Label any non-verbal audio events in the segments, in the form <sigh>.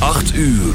8 uur.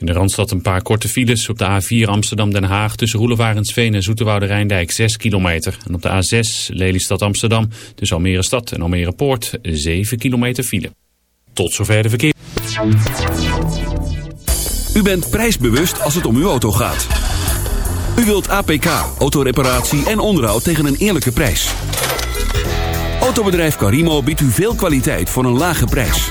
In de Randstad een paar korte files. Op de A4 Amsterdam-Den Haag tussen Roelevarensveen en Zoeterwoude Rijndijk 6 kilometer. En op de A6 Lelystad-Amsterdam tussen Almere Stad en Almere Poort 7 kilometer file. Tot zover de verkeer. U bent prijsbewust als het om uw auto gaat. U wilt APK, autoreparatie en onderhoud tegen een eerlijke prijs. Autobedrijf Carimo biedt u veel kwaliteit voor een lage prijs.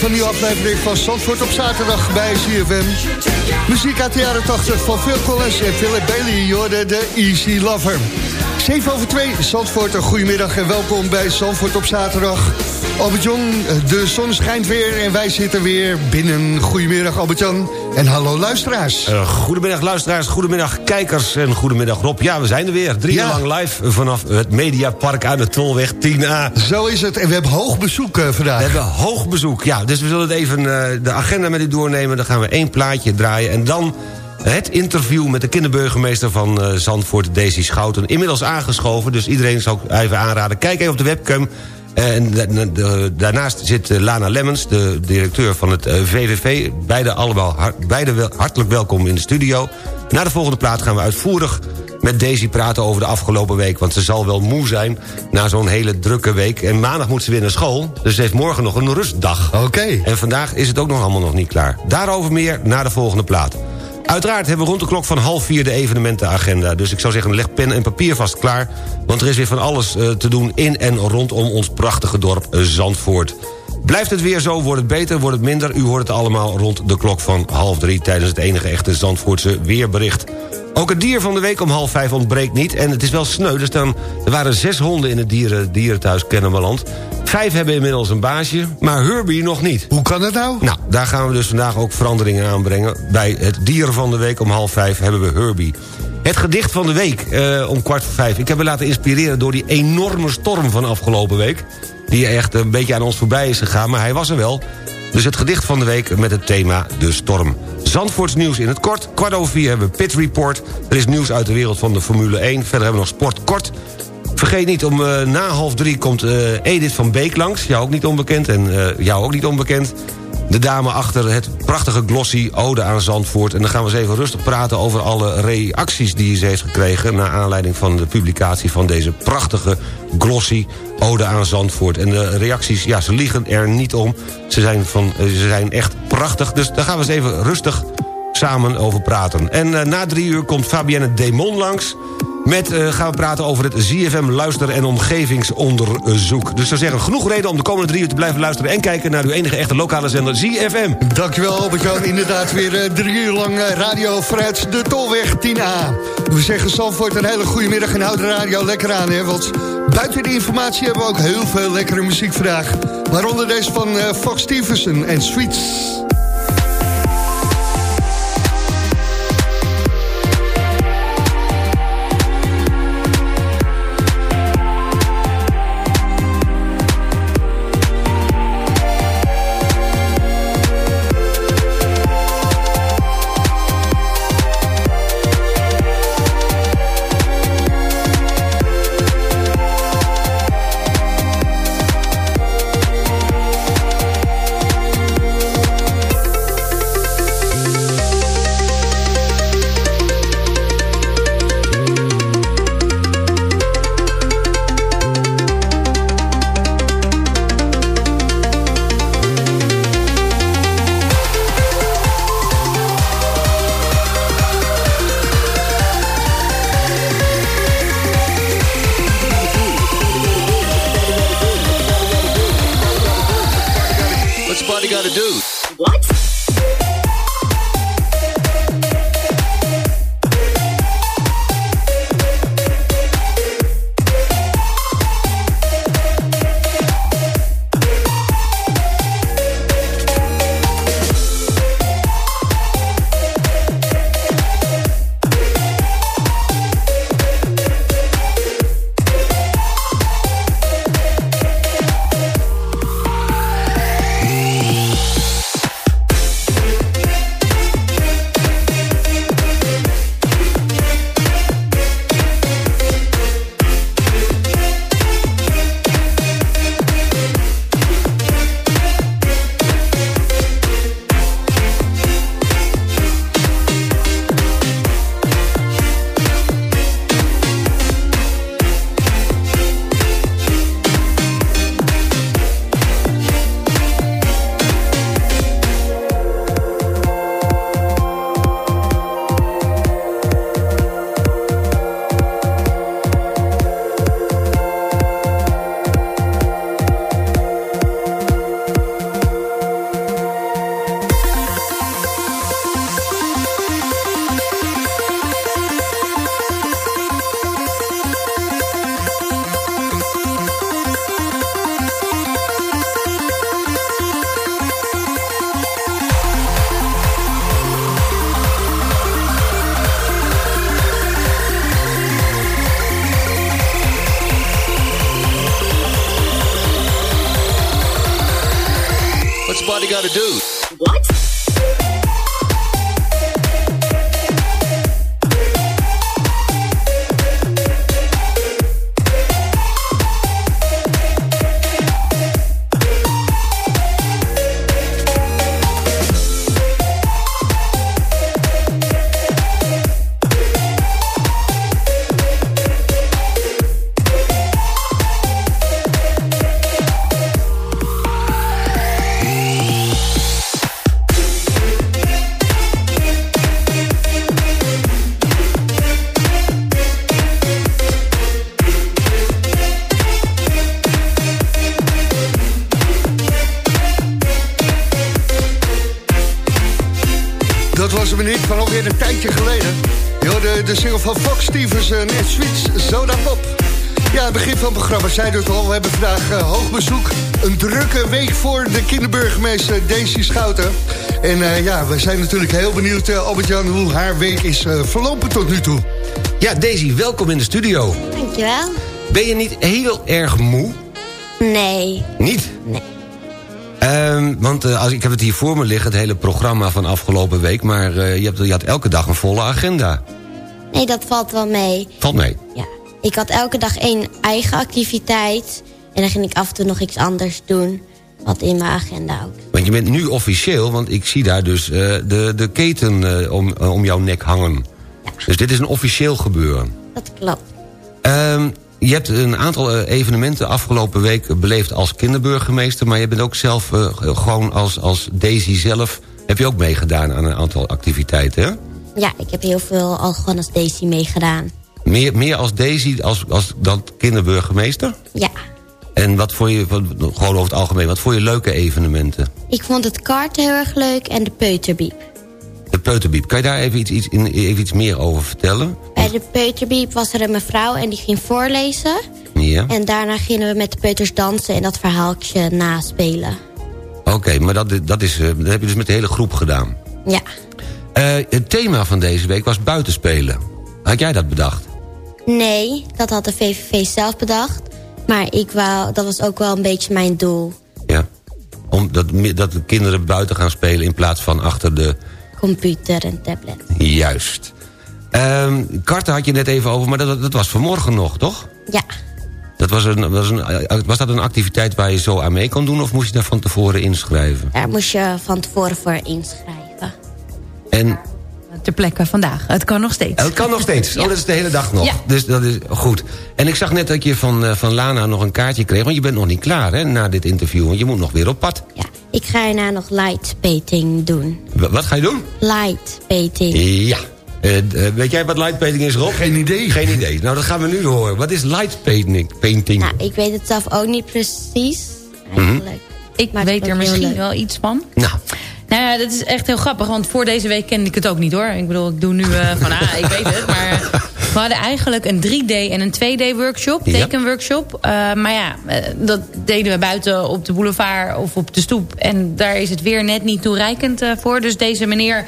Van een nieuwe aflevering van Zandvoort op zaterdag bij CFM. Muziek uit de jaren 80 van Phil Collins en Philip Bailey, Jorde de Easy Lover. 7 over 2, Zandvoort, een goedemiddag en welkom bij Zandvoort op zaterdag. Albert-Jan, de zon schijnt weer en wij zitten weer binnen. Goedemiddag Albert-Jan en hallo luisteraars. Uh, goedemiddag luisteraars, goedemiddag kijkers en goedemiddag Rob. Ja, we zijn er weer. Drie Ja. uur lang live vanaf het Mediapark aan de Tolweg 10A. Zo is het en we hebben hoog bezoek eh, We vandaag. hebben hoog bezoek, ja. Dus we zullen het even eh, de agenda met u doornemen. Dan gaan we één plaatje draaien en dan... Het interview met de kinderburgemeester van eh, Zandvoort, Daisy Schouten. Inmiddels aangeschoven, dus iedereen zou ik even aanraden. Kijk even op de webcam. En da- da- da- daarnaast zit eh, Lana Lemmens, de directeur van het eh, VVV. Beide, allemaal, beide wel- hartelijk welkom in de studio. Na de volgende plaat gaan we uitvoerig met Daisy praten over de afgelopen week. Want ze zal wel moe zijn na zo'n hele drukke week. En maandag moet ze weer naar school. Dus ze heeft morgen nog een rustdag. Oké. En vandaag is het ook nog allemaal nog niet klaar. Daarover meer na de volgende plaat. Uiteraard hebben we rond de klok van half vier de evenementenagenda. Dus ik zou zeggen, leg pen en papier vast klaar. Want er is weer van alles eh, te doen in en rondom ons prachtige dorp Zandvoort. Blijft het weer zo, wordt het beter, wordt het minder... u hoort het allemaal rond de klok van half drie... tijdens het enige echte Zandvoortse weerbericht. Ook het dier van de week om half vijf ontbreekt niet. En het is wel sneu, er, staan, er waren zes honden in het dieren, dierenthuis Kennemerland. Vijf hebben inmiddels een baasje, maar Herbie nog niet. Hoe kan dat nou? Nou, daar gaan we dus vandaag ook veranderingen aanbrengen. Bij het dier van de week om half vijf hebben we Herbie. Het gedicht van de week eh, om kwart voor vijf. Ik heb me laten inspireren door die enorme storm van afgelopen week. Die echt een beetje aan ons voorbij is gegaan, maar hij was er wel. Dus het gedicht van de week met het thema De Storm. Zandvoorts nieuws in het kort. Kwart over vier hebben we Pit Report. Er is nieuws uit de wereld van de Formule 1. Verder hebben we nog Sport Kort. Vergeet niet, om eh, na half drie komt eh, Edith van Beek langs. Jou ook niet onbekend en eh, jou ook niet onbekend. De dame achter het prachtige glossy Ode aan Zandvoort. En dan gaan we eens even rustig praten over alle reacties die ze heeft gekregen... naar aanleiding van de publicatie van deze prachtige glossy Ode aan Zandvoort. En de reacties, ja, ze liegen er niet om. Ze zijn, van, ze zijn echt prachtig. Dus daar gaan we eens even rustig samen over praten. En eh, na drie uur komt Fabienne Demon langs... Met eh, gaan we praten over het ZFM luister- en omgevingsonderzoek. Dus zou zeggen, genoeg reden om de komende drie uur te blijven luisteren... en kijken naar uw enige echte lokale zender ZFM. Dankjewel Albert-Jan. Inderdaad weer eh, drie uur lang radio vanuit de Tolweg 10A. We zeggen Zandvoort een hele goede middag en houd de radio lekker aan. Hè, want buiten de informatie hebben we ook heel veel lekkere muziek vandaag. Waaronder deze van Fox Stevenson en Sweets. you got to do. De kinderburgemeester Daisy Schouten. En eh, ja, we zijn natuurlijk heel benieuwd, eh, Albert-Jan... hoe haar week is eh, verlopen tot nu toe. Ja, Daisy, welkom in de studio. Dankjewel. Ben je niet heel erg moe? Nee. Niet? Nee. Ehm, want eh, als, ik heb het hier voor me liggen, het hele programma van afgelopen week... maar eh, je, hebt, je had elke dag een volle agenda. Nee, dat valt wel mee. Valt mee. Ja. Ik had elke dag één eigen activiteit. En dan ging ik af en toe nog iets anders doen. Wat in mijn agenda ook. Want je bent nu officieel, want ik zie daar dus eh, de, de keten eh, om, eh, om jouw nek hangen. Dus dit is een officieel gebeuren. Dat klopt. Ehm, je hebt een aantal evenementen afgelopen week beleefd als kinderburgemeester... maar je bent ook zelf gewoon als, als Daisy zelf... heb je ook meegedaan aan een aantal activiteiten, hè? Ja, ik heb heel veel al gewoon als Daisy meegedaan. Meer, meer als Daisy als, als dan kinderburgemeester? Ja. En wat voor je, wat- gewoon over het algemeen, wat voor je leuke evenementen? Ik vond het kart heel erg leuk en de peuterbiep. De Peuterbiep, kan je daar even iets, iets, in- even iets meer over vertellen? Bij de peuterbiep was er een mevrouw en die ging voorlezen. Ja, En daarna gingen we met de peuters dansen en dat verhaaltje naspelen. oké, maar dat, dat, is, eh, dat heb je dus met de hele groep gedaan. Ja. Eh, het thema van deze week was buitenspelen. Had jij dat bedacht? Nee, dat had de VVV zelf bedacht. Maar ik wou, dat was ook wel een beetje mijn doel. Ja. Om dat, dat de kinderen buiten gaan spelen in plaats van achter de... Computer en tablet. Juist. Ehm karten had je net even over, maar dat, dat was vanmorgen nog, toch? Ja. Dat was, een, was, een, was dat een activiteit waar je zo aan mee kon doen... of moest je daar van tevoren inschrijven? Daar moest je van tevoren voor inschrijven. En Ter plekke vandaag. Het kan nog steeds. het kan nog steeds. Oh, dat is de hele dag nog. Ja. Dus dat is goed. En ik zag net dat je van, eh, van Lana nog een kaartje kreeg... want je bent nog niet klaar hè, na dit interview... want je moet nog weer op pad. Ja. Ik ga hierna nog light painting doen. Wa- wat ga je doen? Light painting. Ja. Eh, eh, weet jij wat lightpainting is, Rob? Geen idee. Geen idee. Nou, dat gaan we nu horen. Wat is lightpainting? Painting? Nou, ik weet het zelf ook niet precies. Eigenlijk. Ik Maar weet er misschien leuk. wel iets van. Nou, Nou ja, dat is echt heel grappig. Want voor deze week kende ik het ook niet hoor. Ik bedoel, ik doe nu eh, van, ah, ik weet het. Maar we hadden eigenlijk een 3D en een 2D workshop. Tekenworkshop. Eh, maar ja, eh, dat deden we buiten op de boulevard of op de stoep. En daar is het weer net niet toereikend eh, voor. Dus deze meneer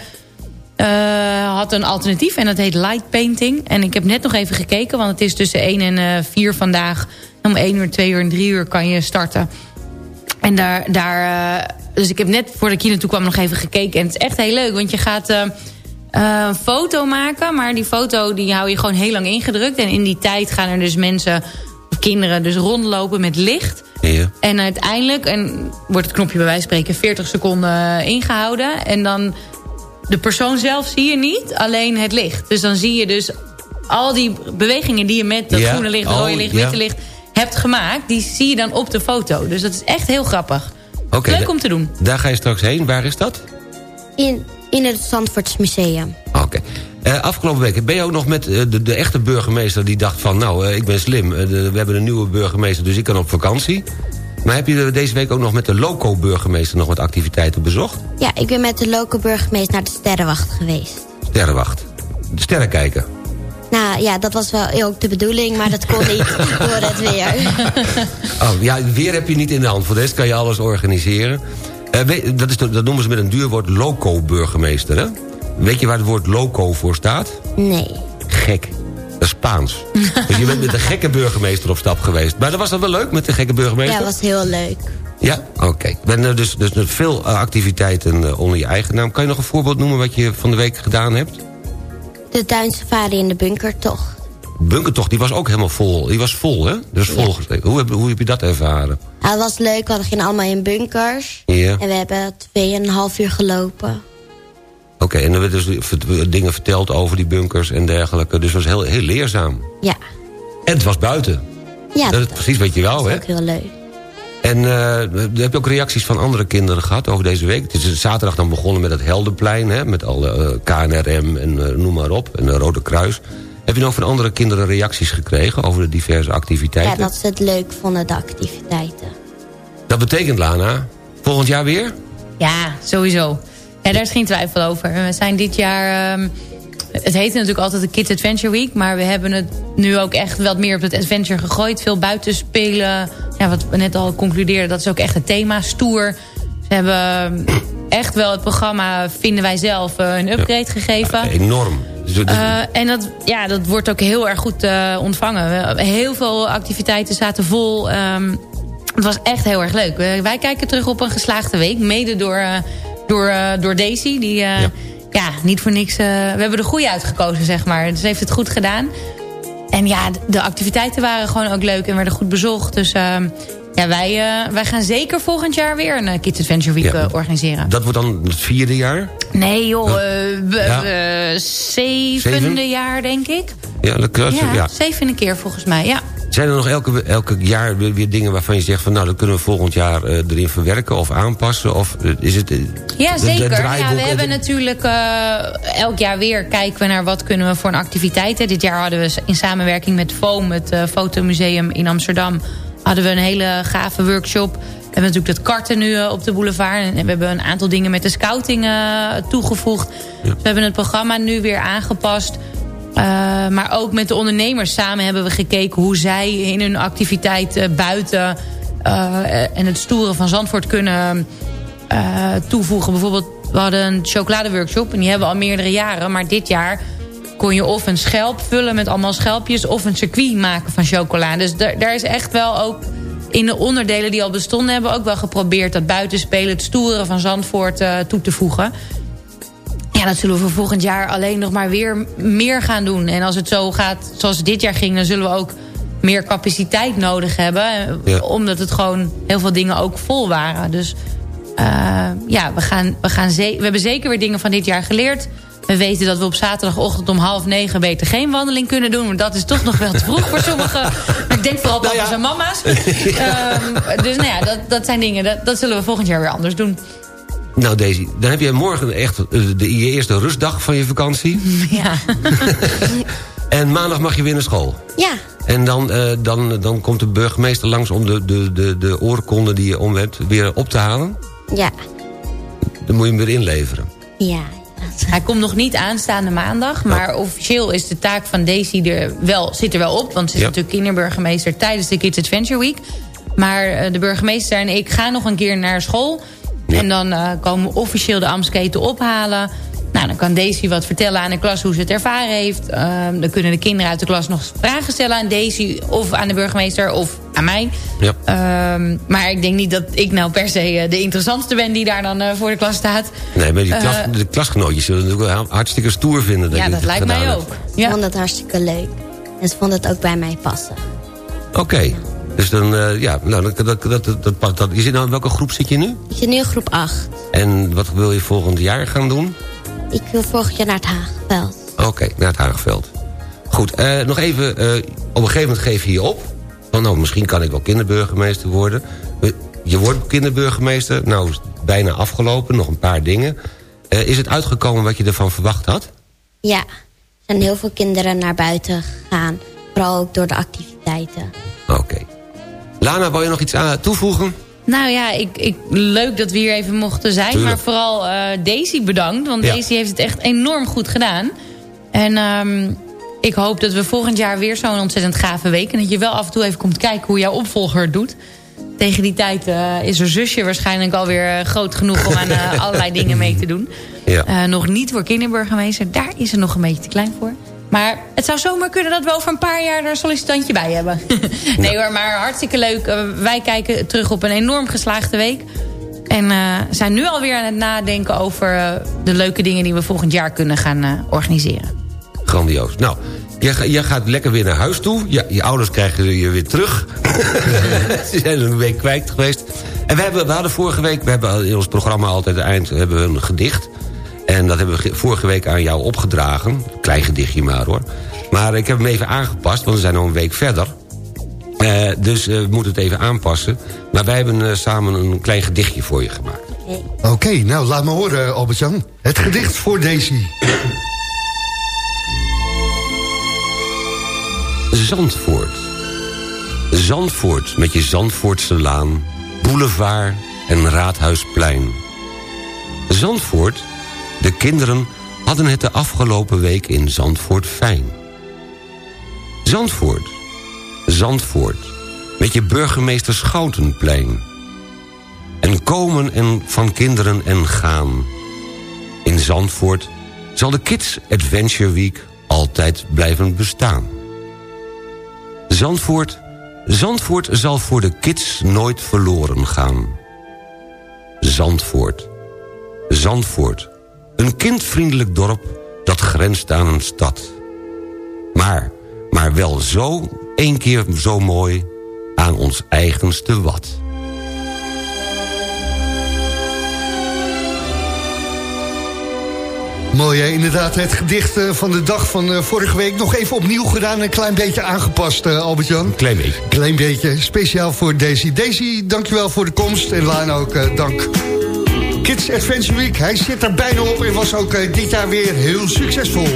had een alternatief. En dat heet light painting. En ik heb net nog even gekeken. Want het is tussen 1 en eh 4 vandaag. Om 1 uur, 2 uur en 3 uur kan je starten. En daar, daar eh, dus ik heb net voordat ik hier naartoe kwam nog even gekeken. En het is echt heel leuk, want je gaat eh, eh, een foto maken. Maar die foto die hou je gewoon heel lang ingedrukt. En in die tijd gaan er dus mensen, kinderen, dus rondlopen met licht. ja. En uiteindelijk en wordt het knopje bij wijze van spreken 40 seconden eh, ingehouden. En dan de persoon zelf zie je niet, alleen het licht. Dus dan zie je dus al die bewegingen die je met dat Ja, groene licht, oh, rode licht, ja. witte licht hebt gemaakt. Die zie je dan op de foto. Dus dat is echt heel grappig. Leuk om te doen. Daar ga je straks heen. Waar is dat? In, in het Zandvoorts Museum. Oké. Eh, afgelopen week ben je ook nog met eh, de, de echte burgemeester... die dacht van, nou, eh, ik ben slim. De- we hebben een nieuwe burgemeester, dus ik kan op vakantie. Maar heb je deze week ook nog met de loco-burgemeester... nog wat activiteiten bezocht? Ja, ik ben met de lokale burgemeester naar de Sterrenwacht geweest. Sterrenwacht. De sterren kijken. Nou ja, dat was wel ook de bedoeling, maar dat kon niet door het weer. <laughs> Oh, ja, weer heb je niet in de hand. Voor de rest kan je alles organiseren. Eh, dat, is, dat noemen ze met een duur woord loco-burgemeester, hè? Weet je waar het woord loco voor staat? Nee. Gek. Dat is Spaans. dus je bent met de gekke burgemeester op stap geweest. Maar dat was dan wel leuk met de gekke burgemeester? Ja, dat was heel leuk. Ja? Oké. Ben er dus, dus veel eh, activiteiten eh, onder je eigen naam. Kan je nog een voorbeeld noemen wat je van de week gedaan hebt? De tuinsafari in de bunker toch. Bunkertocht, die was ook helemaal vol. Die was vol, hè? Dus vol gesteken. Hoe, heb, hoe heb je dat ervaren? Ja, het was leuk, we gingen allemaal in bunkers. Ja. En we hebben tweeënhalf uur gelopen. Oké, en er werden dus dingen verteld over die bunkers en dergelijke. Dus het was heel, heel leerzaam. Ja, En het was buiten. ja dat is precies wat je wou, was hè? ook heel leuk. En eh, heb je ook reacties van andere kinderen gehad over deze week? Het is zaterdag dan begonnen met het Heldenplein... Hè, met alle eh, KNRM en eh, noem maar op, en de Rode Kruis. Heb je nog van andere kinderen reacties gekregen... over de diverse activiteiten? Ja, dat ze het leuk vonden, de activiteiten. Dat betekent, Lana, volgend jaar weer? Ja, sowieso. Ja, daar is geen twijfel over. We zijn dit jaar... ehm, het heette natuurlijk altijd de Kids Adventure Week... maar we hebben het nu ook echt wat meer op het adventure gegooid. Veel buitenspelen. Ja, wat we net al concludeerden, dat is ook echt het thema. Stoer. Ze hebben echt wel het programma, vinden wij zelf, eh, een upgrade gegeven. Enorm. Dus Eh, en dat, ja, dat wordt ook heel erg goed eh, ontvangen. Heel veel activiteiten zaten vol. Ehm, het was echt heel erg leuk. Wij kijken terug op een geslaagde week. Mede door, door, door Daisy. Die, Ja. ja. niet voor niks... we hebben de goede uitgekozen, zeg maar. Dus ze heeft het goed gedaan. En ja, de activiteiten waren gewoon ook leuk en werden goed bezocht. Dus ehm, ja, wij, eh, wij gaan zeker volgend jaar weer een eh, Kids Adventure Week Ja. eh, organiseren. dat wordt dan het vierde jaar? Nee joh, Ja. we- zevende Zeven? jaar denk ik. Ja, dat- Ja, ja. zevende keer volgens mij, ja. Zijn er nog elke, elke jaar weer, dingen waarvan je zegt... van nou, dat kunnen we volgend jaar eh, erin verwerken of aanpassen? Of eh, is het... eh, Ja, zeker. Ja, we hebben natuurlijk elk jaar weer kijken we naar wat kunnen we voor een activiteit. Hè. Dit jaar hadden we in samenwerking met FOAM, het fotomuseum in Amsterdam... hadden we een hele gave workshop. We hebben natuurlijk dat karten nu op de boulevard. En we hebben een aantal dingen met de scouting toegevoegd. Dus we hebben het programma nu weer aangepast... Uh, maar ook met de ondernemers samen hebben we gekeken... hoe zij in hun activiteit uh, buiten uh, en het stoeren van Zandvoort kunnen toevoegen. Bijvoorbeeld, we hadden een chocoladeworkshop en die hebben we al meerdere jaren. Maar dit jaar kon je of een schelp vullen met allemaal schelpjes... of een circuit maken van chocola. Dus daar, is echt wel ook in de onderdelen die al bestonden... hebben we ook wel geprobeerd dat buitenspelen... het stoeren van Zandvoort toe te voegen... Ja, dat zullen we voor volgend jaar alleen nog maar weer meer gaan doen. En als het zo gaat zoals het dit jaar ging... dan zullen we ook meer capaciteit nodig hebben. Ja. Omdat het gewoon heel veel dingen ook vol waren. Dus uh, ja, we, gaan, we, gaan we hebben zeker weer dingen van dit jaar geleerd. We weten dat we op zaterdagochtend om half negen beter geen wandeling kunnen doen. Maar dat is toch nog wel te vroeg voor sommigen. <laughs> Ik denk vooral papa's nou ja. en mama's. um, <laughs> dus nou ja, dat, dat zijn dingen, dat, dat zullen we volgend jaar weer anders doen. Nou Daisy, dan heb je morgen echt de, je eerste rustdag van je vakantie. <laughs> Ja. <laughs> en maandag mag je weer naar school. Ja. En dan, uh, dan, dan komt de burgemeester langs om de, de, de, de oorkonde die je om hebt weer op te halen? Ja. Dan moet je hem weer inleveren. Ja. Hij komt nog niet aanstaande maandag. Maar officieel is de taak van Daisy er wel, zit er wel op. Want ze is ja. natuurlijk kinderburgemeester tijdens de Kids Adventure Week. Maar uh, de burgemeester en ik gaan nog een keer naar school... Ja. En dan uh, komen we officieel de Amsketen ophalen. Nou, dan kan Daisy wat vertellen aan de klas hoe ze het ervaren heeft. Uh, dan kunnen de kinderen uit de klas nog vragen stellen aan Daisy... of aan de burgemeester of aan mij. Ja. Uh, maar ik denk niet dat ik nou per se de interessantste ben... die daar dan uh, voor de klas staat. Nee, maar die klas, de klasgenootjes zullen het ook hartstikke stoer vinden. Dat ja, dat lijkt mij ook. Ja. Ik vond het hartstikke leuk. En ze vonden het ook bij mij passen. Oké. Okay. Dus dan, uh, ja, nou, dat, dat, dat, dat, dat, je zit nou in welke groep zit je nu? Ik zit nu in groep 8. En wat wil je volgend jaar gaan doen? Ik wil volgend jaar naar het Haagveld. Oké, okay, naar het Haagveld. Goed, uh, nog even, uh, op een gegeven moment geef je je op. Van, nou, misschien kan ik wel kinderburgemeester worden. Je wordt kinderburgemeester, nou is het bijna afgelopen, nog een paar dingen. is het uitgekomen wat je ervan verwacht had? Ja, er zijn heel veel kinderen naar buiten gegaan. Vooral ook door de activiteiten. Oké. Okay. Lana, wil je nog iets aan toevoegen? Nou ja, ik, ik, leuk dat we hier even mochten zijn. Tuurlijk. Maar vooral uh, Daisy bedankt. Want ja. Daisy heeft het echt enorm goed gedaan. En um, ik hoop dat we volgend jaar weer zo'n ontzettend gave week... en dat je wel af en toe even komt kijken hoe jouw opvolger het doet. Tegen die tijd uh, is er zusje waarschijnlijk alweer uh, groot genoeg... om aan <laughs> allerlei dingen mee te doen. Ja. nog niet voor kinderburgemeester. Daar is ze nog een beetje te klein voor. Maar het zou zomaar kunnen dat we over een paar jaar er een sollicitantje bij hebben. <laughs> nee hoor, maar hartstikke leuk. Eh, wij kijken terug op een enorm geslaagde week. En uh, zijn nu alweer aan het nadenken over uh, de leuke dingen... die we volgend jaar kunnen gaan uh, organiseren. Grandioos. Nou, jij, jij, gaat lekker weer naar huis toe. Ja, je ouders krijgen je weer terug. <laughs> Ze zijn een week kwijt geweest. En we, hebben, we hadden vorige week... we hebben in ons programma altijd het eind hebben we een gedicht... En dat hebben we vorige week aan jou opgedragen. Klein gedichtje maar hoor. Maar ik heb hem even aangepast, want we zijn al een week verder. Uh, dus uh, we moeten het even aanpassen. Maar wij hebben uh, samen een klein gedichtje voor je gemaakt. Oké, okay, nou laat me horen Albert-Jan. Het gedicht voor Daisy. Zandvoort. Zandvoort met je Zandvoortse laan, boulevard en Raadhuisplein. Zandvoort de kinderen hadden het de afgelopen week in Zandvoort fijn. Zandvoort, Zandvoort, met je burgemeester Schoutenplein. En komen en van kinderen en gaan. In Zandvoort zal de Kids Adventure Week altijd blijven bestaan. Zandvoort, Zandvoort zal voor de kids nooit verloren gaan. Zandvoort, Zandvoort een kindvriendelijk dorp dat grenst aan een stad. Maar, maar wel zo, één keer zo mooi, aan ons eigenste wat. Mooi, hè? inderdaad. Het gedicht van de dag van vorige week nog even opnieuw gedaan. Een klein beetje aangepast, Albert-Jan. Klein beetje. Klein beetje. Speciaal voor Daisy. Daisy, dankjewel voor de komst. En Laan ook, dank. Kids Adventure Week. Hij zit er bijna op en was ook uh, dit jaar weer heel succesvol.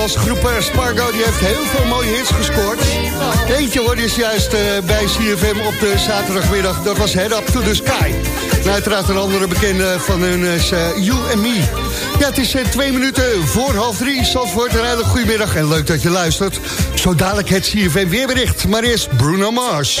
Nederlandse groep Spargo die heeft heel veel mooie hits gescoord. Eentje hoorde is juist eh, bij CFM op de zaterdagmiddag. Dat was Head Up to the Sky. En uiteraard een andere bekende van hun is eh, You and Me. Ja, het is eh, twee minuten voor half drie. Zandvoort, een hele goede middag en leuk dat je luistert. Zo dadelijk het CFM weerbericht. Maar eerst Bruno Mars.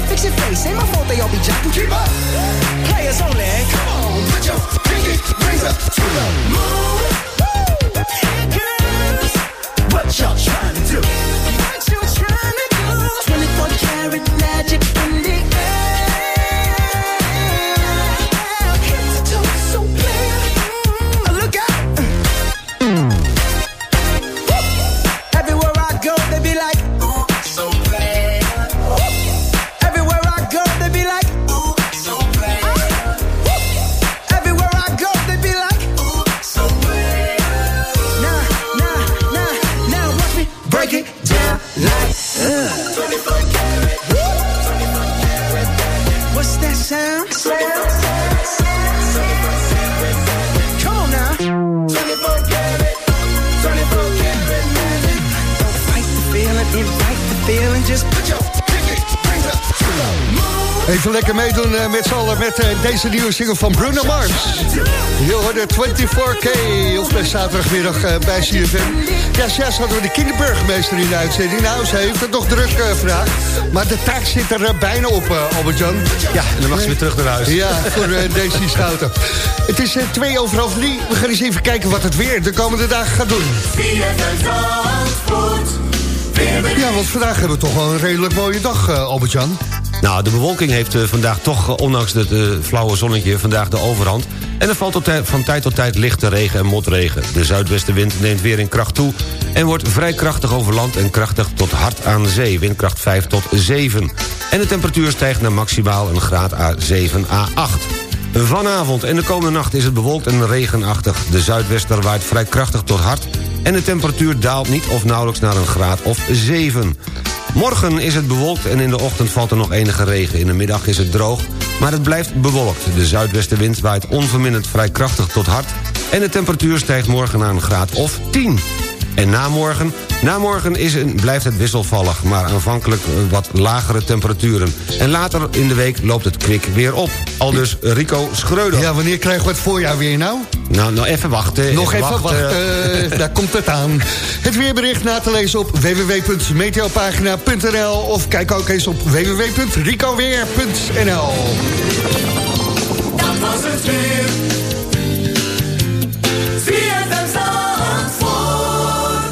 Why? Fix your face. Ain't my fault they all be jocking. Keep up. Players only. Come on, put your pinky rings up to the moon. Girls, what y'all trying to do? Even lekker meedoen eh, met z'n allen met eh, deze nieuwe single van Bruno Mars. Je hoorde 24K op de zaterdagmiddag eh, bij CFM. Ja, zojuist hadden we de kinderburgemeester in de uitzending. Nou, ze heeft het nog druk eh, vandaag. Maar de taak zit er bijna op, eh, Albert-Jan. Ja, en dan mag ze weer terug naar huis. Ja, voor uh, Daisy Schouten. Het is twee over half drie. We gaan eens even kijken wat het weer de komende dagen gaat doen. Ja, want vandaag hebben we toch wel een redelijk mooie dag, eh, Albert-Jan. Nou, de bewolking heeft eh, vandaag toch, eh, ondanks het flauwe zonnetje... vandaag de overhand. En er valt tot van tijd tot tijd lichte regen en motregen. De zuidwestenwind neemt weer in kracht toe... en wordt vrij krachtig over land en krachtig tot hard aan zee. Windkracht 5 tot 7. En de temperatuur stijgt naar maximaal een graad A7, A8. Vanavond en de komende nacht is het bewolkt en regenachtig. De zuidwester waait vrij krachtig tot hard... en de temperatuur daalt niet of nauwelijks naar een graad of 7. Morgen is het bewolkt en in de ochtend valt er nog enige regen. In de middag is het droog, maar het blijft bewolkt. De zuidwestenwind waait onverminderd vrij krachtig tot hard... en de temperatuur stijgt morgen naar een graad of 10. En namorgen? Namorgen is het blijft het wisselvallig, maar aanvankelijk eh, wat lagere temperaturen. En later in de week loopt het kwik weer op. Al dus Rico Schreuder. Ja, wanneer krijgen we het voorjaar weer nou? Nou, nou even wachten. Nog even, wachten. Eh, daar komt het aan. Het weerbericht na te lezen op www.meteopagina.nl of kijk ook eens op www.ricoweer.nl Dat was het weer.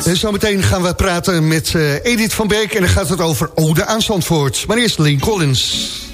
En zometeen gaan we praten met eh, Edith van Beek... en dan gaat het over Ode aan Zandvoort. Maar eerst Link Collins.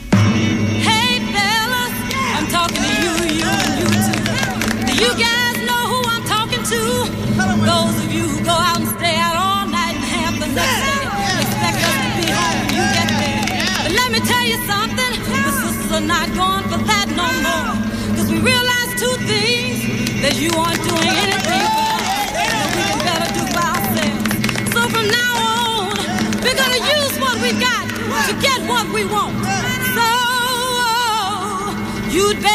You'd better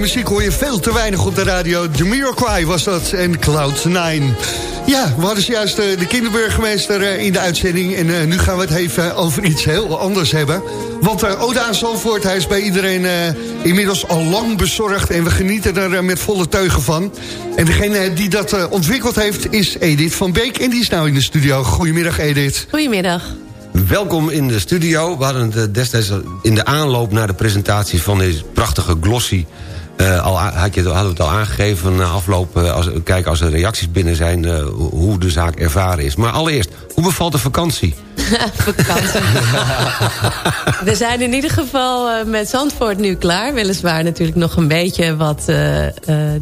muziek hoor je veel te weinig op de radio. Jamiroquai was dat en Cloud9. Ja, we hadden juist uh, de kinderburgemeester uh, in de uitzending... en uh, nu gaan we het even over iets heel anders hebben. Want Oda aan Zalvoort, hij is bij iedereen inmiddels al lang bezorgd... en we genieten er met volle teugen van. En degene die dat ontwikkeld heeft is Edith van Beek... en die is nou in de studio. Goedemiddag Edith. Goedemiddag. Welkom in de studio. We hadden het destijds in de aanloop naar de presentatie van deze prachtige glossy... Uh, al, had je, hadden we het al aangegeven na afloop, uh, als, kijk als er reacties binnen zijn... Uh, hoe de zaak ervaren is. Maar allereerst, hoe bevalt de vakantie? <laughs> vakantie. <laughs> we zijn in ieder geval met Zandvoort nu klaar. Weliswaar natuurlijk nog een beetje wat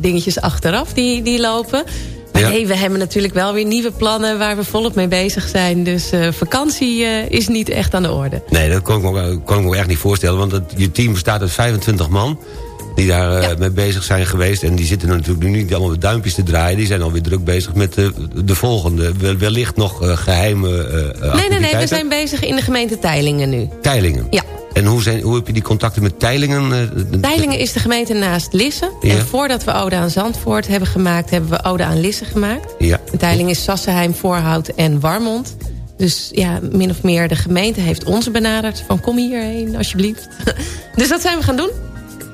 dingetjes achteraf die, die lopen... Maar ja. we hebben natuurlijk wel weer nieuwe plannen waar we volop mee bezig zijn. Dus uh, vakantie uh, is niet echt aan de orde. Nee, dat kon ik me, kon ik me echt niet voorstellen. Want het, je team bestaat uit 25 man die daar ja. mee bezig zijn geweest. En die zitten natuurlijk nu niet allemaal met duimpjes te draaien. Die zijn alweer druk bezig met de, de volgende. Wellicht nog geheime Nee, nee, nee, we zijn bezig in de gemeente Teilingen nu. Teilingen? Ja. En hoe, zijn, hoe heb je die contacten met Teilingen? Teilingen is de gemeente naast Lisse. Ja. En voordat we Ode aan Zandvoort hebben gemaakt... hebben we Ode aan Lisse gemaakt. Ja. En Teilingen is Sassenheim, Voorhout en Warmond. Dus ja, min of meer de gemeente heeft ons benaderd... van kom hierheen, alsjeblieft. <laughs> dus dat zijn we gaan doen.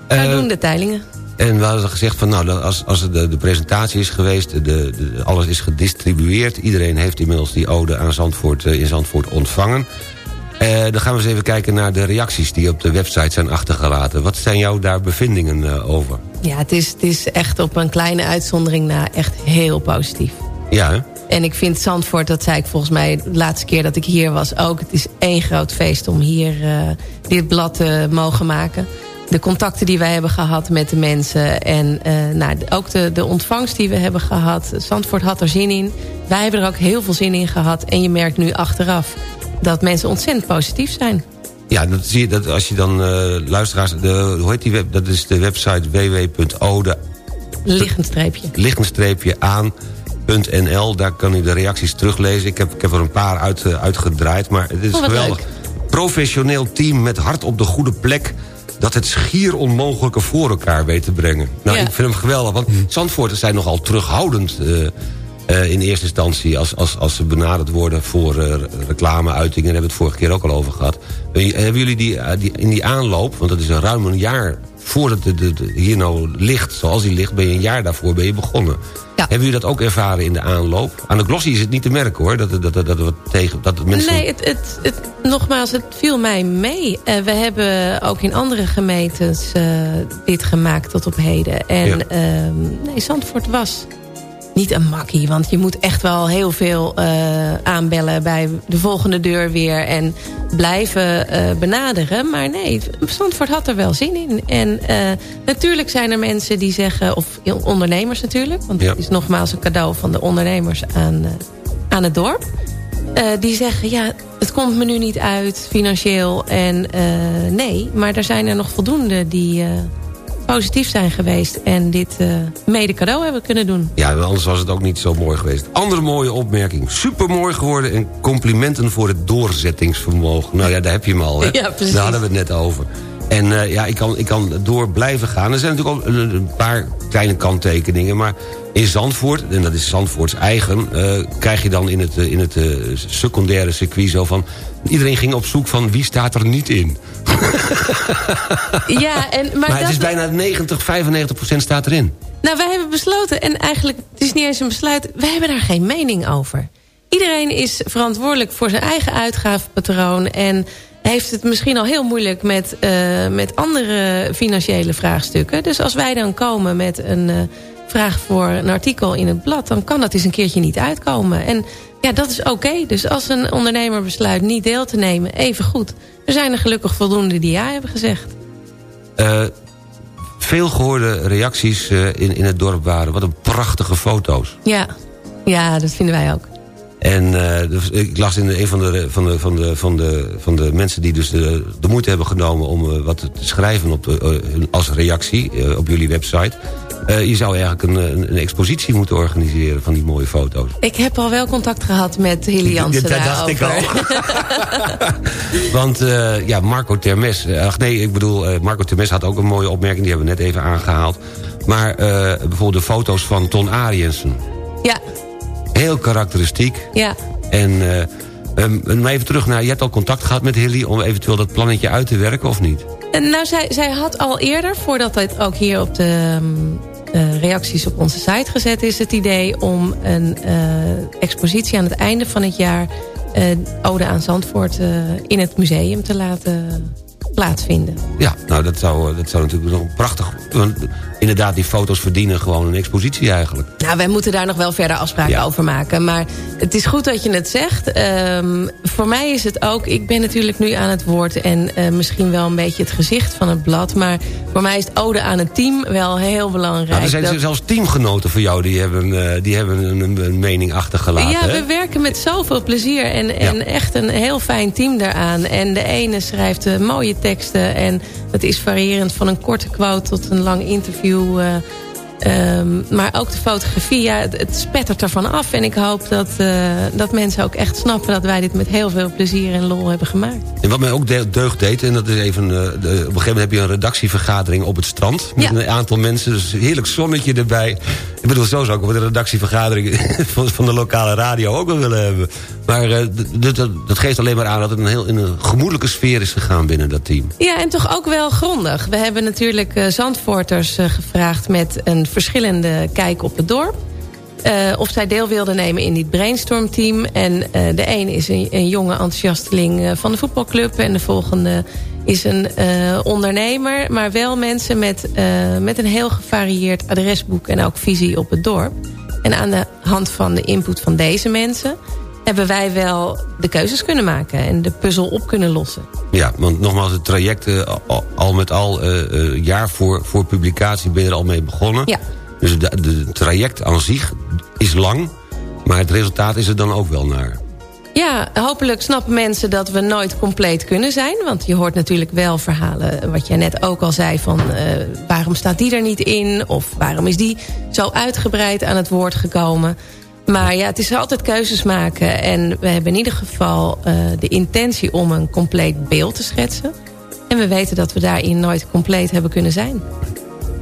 Wij uh, doen de Teilingen. En we hadden gezegd van nou, als, als de, de presentatie is geweest... De, de, alles is gedistribueerd... iedereen heeft inmiddels die ode aan Zandvoort, in Zandvoort ontvangen... Uh, dan gaan we eens even kijken naar de reacties die op de website zijn achtergelaten. Wat zijn jouw daar bevindingen uh, over? Ja, het is, het is echt op een kleine uitzondering na echt heel positief. Ja, hè? En ik vind Zandvoort, dat zei ik volgens mij de laatste keer dat ik hier was ook. Het is één groot feest om hier uh, dit blad te mogen maken. De contacten die wij hebben gehad met de mensen. En nou, ook de, de ontvangst die we hebben gehad. Zandvoort had er zin in. Wij hebben er ook heel veel zin in gehad. En je merkt nu achteraf dat mensen ontzettend positief zijn. Ja, dat zie je dat als je dan uh, luisteraars... De, hoe heet die web? Dat is de website www.ode... Daar kan u de reacties teruglezen. Ik heb, ik heb er een paar uit, uh, uitgedraaid, maar het is oh, geweldig. Leuk. Professioneel team met hart op de goede plek dat het schier onmogelijke voor elkaar weet te brengen. Nou, ja. ik vind hem geweldig, want Zandvoorters zijn nogal terughoudend... Uh, uh, in eerste instantie als, als, als ze benaderd worden voor uh, reclameuitingen. Daar hebben we het vorige keer ook al over gehad. Hebben jullie die, die, in die aanloop, want dat is een ruim een jaar voordat het de, de, hier nou ligt, zoals die ligt, ben je een jaar daarvoor ben je begonnen. Ja. Hebben jullie dat ook ervaren in de aanloop? Aan de glossy is het niet te merken hoor, dat, dat, dat, dat, dat, tegen, dat mensen... Nee, het, het, het, nogmaals, het viel mij mee. Uh, we hebben ook in andere gemeentes uh, dit gemaakt tot op heden. En ja. uh, nee, Zandvoort was niet een makkie. Want je moet echt wel heel veel uh, aanbellen bij de volgende deur weer. En blijven uh, benaderen. Maar nee, Zandvoort had er wel zin in. En uh, natuurlijk zijn er mensen die zeggen... of ondernemers natuurlijk. Want ja. het is nogmaals een cadeau van de ondernemers aan, aan het dorp. die zeggen, ja, het komt me nu niet uit financieel. En nee, maar er zijn er nog voldoende die positief zijn geweest en dit uh, mede cadeau hebben kunnen doen. Ja, anders was het ook niet zo mooi geweest. Andere mooie opmerking. Supermooi geworden en complimenten voor het doorzettingsvermogen. Nou ja, daar heb je hem al. Hè? <laughs> Ja, precies. Daar hadden we het net over. En uh, ja, ik kan, ik kan door blijven gaan. Er zijn natuurlijk ook een, een paar kleine kanttekeningen. Maar in Zandvoort, en dat is Zandvoorts eigen... Uh, krijg je dan in het, in het secundaire circuit zo van... Iedereen ging op zoek van wie staat er niet in. ja, en, maar, <laughs> maar het dat... is bijna 90, 95 procent staat erin. Nou, wij hebben besloten, en eigenlijk, het is niet eens een besluit... wij hebben daar geen mening over. Iedereen is verantwoordelijk voor zijn eigen uitgavenpatroon... en heeft het misschien al heel moeilijk met, uh, met andere financiële vraagstukken. Dus als wij dan komen met een uh, vraag voor een artikel in het blad... dan kan dat eens een keertje niet uitkomen. En ja, dat is oké. Okay. Dus als een ondernemer besluit niet deel te nemen, even goed. Er zijn er gelukkig voldoende die ja hebben gezegd. Uh, veel gehoorde reacties uh, in, in het dorp waren. Wat een prachtige foto's. Ja, ja dat vinden wij ook. En uh, ik las in een van de, van, de, van, de, van, de, van de mensen die dus de, de moeite hebben genomen... om wat te schrijven op de, als reactie op jullie website Eh, je zou eigenlijk een, een, een expositie moeten organiseren van die mooie foto's. Ik heb al wel contact gehad met Hilly Jansen Dat dacht ik daarover. <laughs> Want eh, ja, Marco Termes... eh, ach nee, ik bedoel, Marco Termes had ook een mooie opmerking... die hebben we net even aangehaald. Maar bijvoorbeeld de foto's van Ton Ariensen. Ja, Heel karakteristiek. ja. En um, maar even terug naar... Je hebt al contact gehad met Hilly... om eventueel dat plannetje uit te werken, of niet? Nou, zij, zij had al eerder, voordat het ook hier op de eh, reacties op onze site gezet is... het idee om een eh, expositie aan het einde van het jaar... eh, Ode aan Zandvoort in het museum te laten plaatsvinden. Ja, nou dat zou, dat zou natuurlijk nog prachtig... Inderdaad, die foto's verdienen gewoon een expositie eigenlijk. Nou, wij moeten daar nog wel verder afspraken Ja. over maken. Maar het is goed dat je het zegt. Ehm, voor mij is het ook... Ik ben natuurlijk nu aan het woord... en eh, misschien wel een beetje het gezicht van het blad. Maar voor mij is het ode aan het team wel heel belangrijk. Nou, er zijn Dat- zelfs teamgenoten van jou... die hebben, eh, die hebben een, mening achtergelaten. Ja, hè? we werken met zoveel plezier en, en echt een heel fijn team daaraan. En de ene schrijft eh, mooie teksten en dat is variërend van een korte quote tot een lang interview. Eh, ehm, maar ook de fotografie, ja, het, het spettert ervan af. En ik hoop dat, eh, dat mensen ook echt snappen dat wij dit met heel veel plezier en lol hebben gemaakt. En wat mij ook de- deugd deed, en dat is even... eh, de- op een gegeven moment heb je een redactievergadering op het strand... met Ja. een aantal mensen, dus heerlijk zonnetje erbij. Ik bedoel, zo zou ik een redactievergadering... <laughs> van, de lokale radio ook wel willen hebben. Maar eh, dat geeft alleen maar aan dat het een heel in een gemoedelijke sfeer is gegaan binnen dat team. Ja, en toch ook wel grondig. We hebben natuurlijk eh, Zandvoorters eh, gevraagd met een verschillende kijk op het dorp. Of zij deel wilden nemen in dit brainstormteam. En de een is een, een jonge enthousiasteling van de voetbalclub. En de volgende is een eh, ondernemer. Maar wel mensen met, eh, met een heel gevarieerd adresboek en ook visie op het dorp. En aan de hand van de input van deze mensen... hebben wij wel de keuzes kunnen maken en de puzzel op kunnen lossen. Ja, want nogmaals, het traject al, met al eh, jaar voor, voor publicatie ben je er al mee begonnen. Ja. Dus het traject aan zich is lang, maar het resultaat is er dan ook wel naar. Ja, hopelijk snappen mensen dat we nooit compleet kunnen zijn. Want je hoort natuurlijk wel verhalen, wat jij net ook al zei... van eh, waarom staat die er niet in? Of waarom is die zo uitgebreid aan het woord gekomen? Maar ja, het is altijd keuzes maken. En we hebben in ieder geval eh, de intentie om een compleet beeld te schetsen. En we weten dat we daarin nooit compleet hebben kunnen zijn.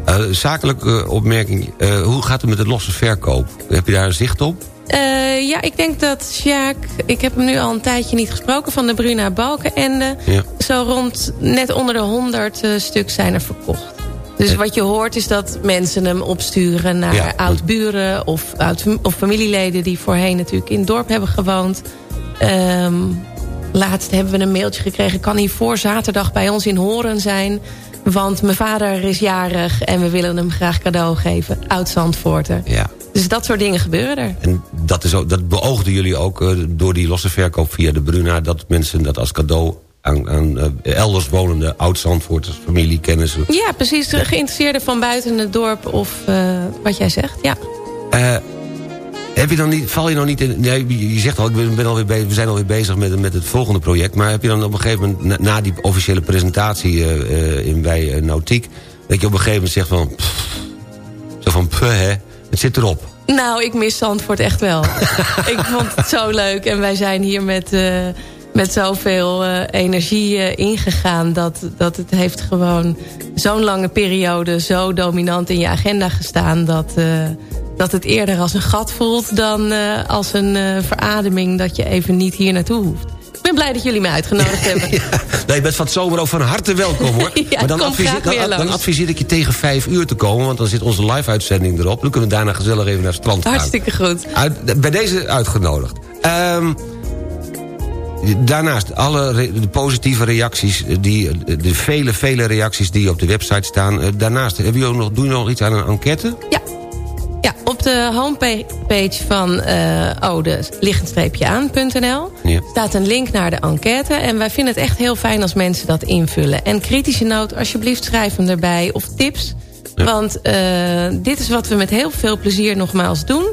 Eh, zakelijke opmerking, eh, hoe gaat het met de losse verkoop? Heb je daar zicht op? Eh, ja, ik denk dat Sjaak... Ik heb hem nu al een tijdje niet gesproken... van de Bruna Balkenende. Ja. Zo rond net onder de 100 eh, stuk zijn er verkocht. Dus wat je hoort is dat mensen hem opsturen naar Ja, oud-buren... Of, oud, of familieleden die voorheen natuurlijk in het dorp hebben gewoond. Ehm, laatst hebben we een mailtje gekregen... kan hij voor zaterdag bij ons in Horen zijn... want mijn vader is jarig en we willen hem graag cadeau geven. Oud-Zandvoorter. Ja. Dus dat soort dingen gebeuren er. En dat, is ook, dat beoogden jullie ook eh, door die losse verkoop via de Bruna... dat mensen dat als cadeau aan, aan eh, elders wonende oud-Zandvoorters, familie, kennissen... Ja, precies. De geïnteresseerden van buiten het dorp of eh, wat jij zegt. Ja. Heb je dan niet, val je nou niet in... Nee, je- zegt al, ik ben, ben alweer bezig, we zijn alweer bezig met, met het volgende project... maar heb je dan op een gegeven moment, na, na die officiële presentatie eh, eh, in, bij eh, Nautiek... dat je op een gegeven moment zegt van... pff, zo van, puh, hè, het zit erop. Nou, ik mis Zandvoort echt wel. <laughs> ik vond het zo leuk. En wij zijn hier met, met zoveel eh, energie eh, ingegaan... Dat, dat het heeft gewoon zo'n lange periode... zo dominant in je agenda gestaan... dat, eh, dat het eerder als een gat voelt dan als een verademing... dat je even niet hier naartoe hoeft. Ik ben blij dat jullie mij uitgenodigd <laughs> hebben. Nee, je bent van het zomer ook van harte welkom, hoor. <laughs> Ja, maar dan, adviseer, dan, adviseer ik je tegen vijf uur te komen... want dan zit onze live-uitzending erop. Dan kunnen we daarna gezellig even naar het strand gaan. Hartstikke goed. Uit, bij deze uitgenodigd. Ehm, daarnaast, alle de positieve reacties... Die, de vele, vele reacties die op de website staan. Eh, Daarnaast, hebben jullie ook nog, doen jullie nog iets aan een enquête? Ja. Ja, op de homepage van eh ode aan.nl Ja. staat een link naar de enquête. En wij vinden het echt heel fijn als mensen dat invullen. En kritische noot, alsjeblieft schrijf hem erbij. Of tips. Want eh, dit is wat we met heel veel plezier nogmaals doen.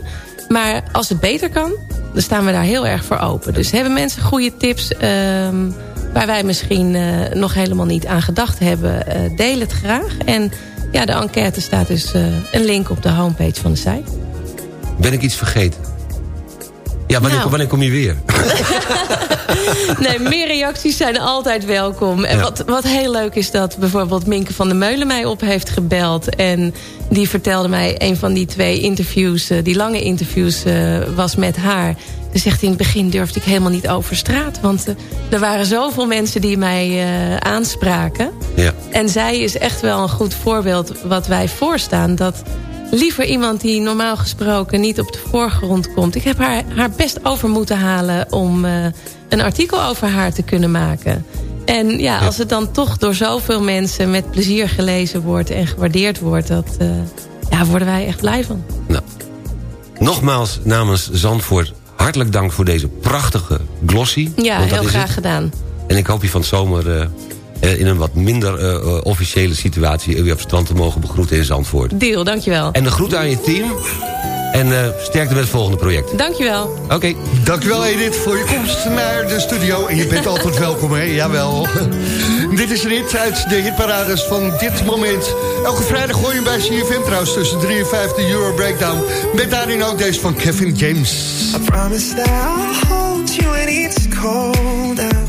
Maar als het beter kan, dan staan we daar heel erg voor open. Dus hebben mensen goede tips... ehm, waar wij misschien eh, nog helemaal niet aan gedacht hebben... eh, deel het graag. En ja, de enquête staat dus eh, een link op de homepage van de site. Ben ik iets vergeten? Ja, wanneer, Nou. wanneer kom je weer? <laughs> Nee, meer reacties zijn altijd welkom. En Ja. wat, wat heel leuk is dat bijvoorbeeld Minke van der Meulen mij op heeft gebeld. En die vertelde mij een van die twee interviews, eh, die lange interviews eh, was met haar. Ze zegt in het begin durfde ik helemaal niet over straat. Want eh, er waren zoveel mensen die mij aanspraken. Ja. En zij is echt wel een goed voorbeeld wat wij voorstaan. Dat liever iemand die normaal gesproken niet op de voorgrond komt. Ik heb haar, haar best over moeten halen om eh, een artikel over haar te kunnen maken. En ja, als het dan toch door zoveel mensen met plezier gelezen wordt en gewaardeerd wordt, dat eh, ja, worden wij echt blij van. Nou, nogmaals namens Zandvoort hartelijk dank voor deze prachtige glossy. Ja, heel graag het. gedaan. En ik hoop je van het zomer eh, in een wat minder eh, eh, officiële situatie... weer op het strand te mogen begroeten in Zandvoort. Deal, dankjewel. En de groet aan je team. En eh, sterkte met het volgende project. Dankjewel. Oké. Dankjewel Edith voor je komst naar de studio. En je bent altijd <laughs> welkom, hè? Jawel. <laughs> dit is een hit uit de hitparades van dit moment. Elke vrijdag gooi je hem bij CFM trouwens tussen 3 en 5 de Euro Breakdown. Met daarin ook deze van Kevin James. I promise that I'll hold you when it's cold out.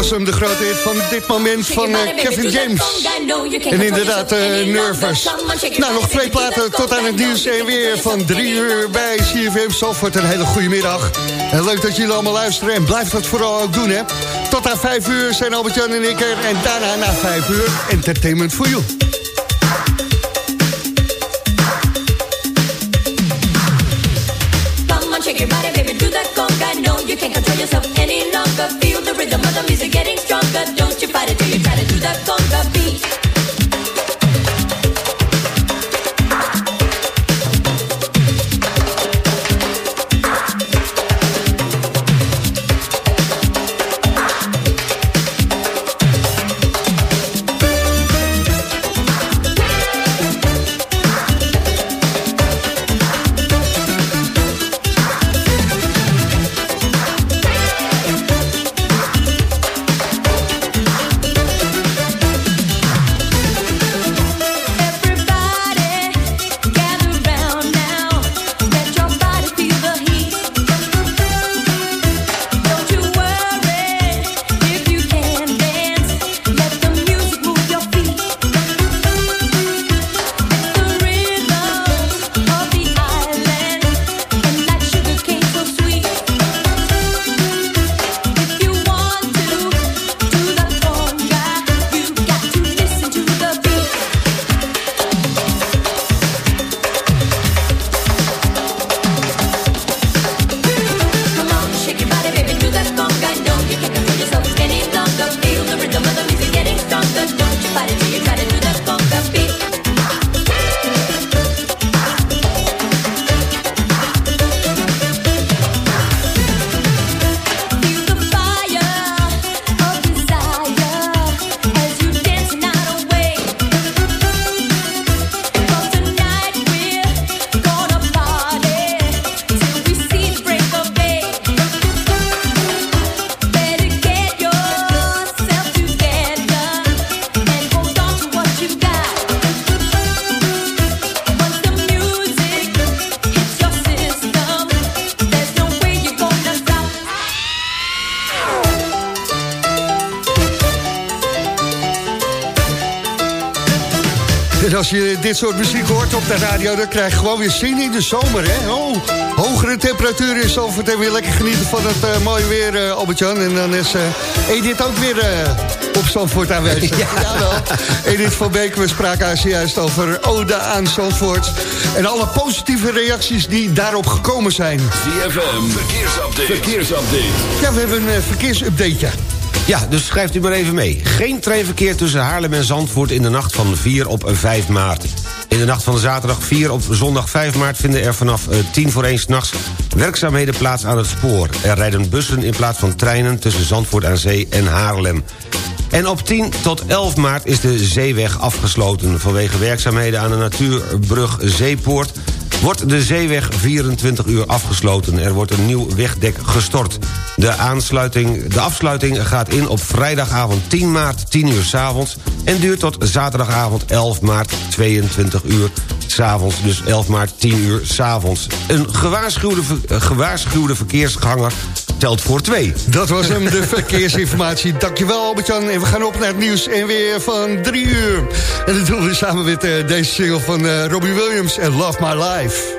was hem, de grote hit van dit moment van eh, Kevin James. En inderdaad, eh, Nervous. Nou, nog twee platen tot aan het nieuws en weer van drie uur bij CFM Zalvoort. Een hele goede middag. En leuk dat jullie allemaal luisteren en blijf dat vooral ook doen, hè. Tot aan vijf uur zijn Albert-Jan en ik er. En daarna na vijf uur Entertainment for You. Stronger. Don't you soort muziek hoort op de radio... dan krijg je gewoon weer zin in de zomer, hè? Oh, hogere temperaturen in Zandvoort en weer lekker genieten van het uh, mooie weer, uh, Albert-Jan. En dan is uh, Edith ook weer op Zandvoort aanwezig. <laughs> Ja. Jawel. Edith van Beek, we spraken zojuist over Ode aan Zandvoort. En alle positieve reacties die daarop gekomen zijn. ZFM, verkeersupdate. verkeersupdate. Ja, we hebben een verkeersupdateje. Ja, dus schrijft u maar even mee. Geen treinverkeer tussen Haarlem en Zandvoort in de nacht van 4 op 5 maart. In de nacht van zaterdag 4 op zondag 5 maart vinden er vanaf 10 voor 1 s'nachts werkzaamheden plaats aan het spoor. Er rijden bussen in plaats van treinen tussen Zandvoort aan Zee en Haarlem. En op 10 tot 11 maart is de zeeweg afgesloten... vanwege werkzaamheden aan de natuurbrug Zeepoort wordt de zeeweg 24 uur afgesloten. Er wordt een nieuw wegdek gestort. De, aansluiting, de afsluiting gaat in op vrijdagavond 10 maart 10 uur s avonds... en duurt tot zaterdagavond 11 maart 22 uur s'avonds. Dus 11 maart 10 uur s'avonds. Een gewaarschuwde, gewaarschuwde verkeersganger telt voor twee. Dat was hem, de verkeersinformatie. Dankjewel Albert-Jan. En we gaan op naar het nieuws en weer van drie uur. En dat doen we samen met uh, deze single van uh, Robbie Williams en Love My Life.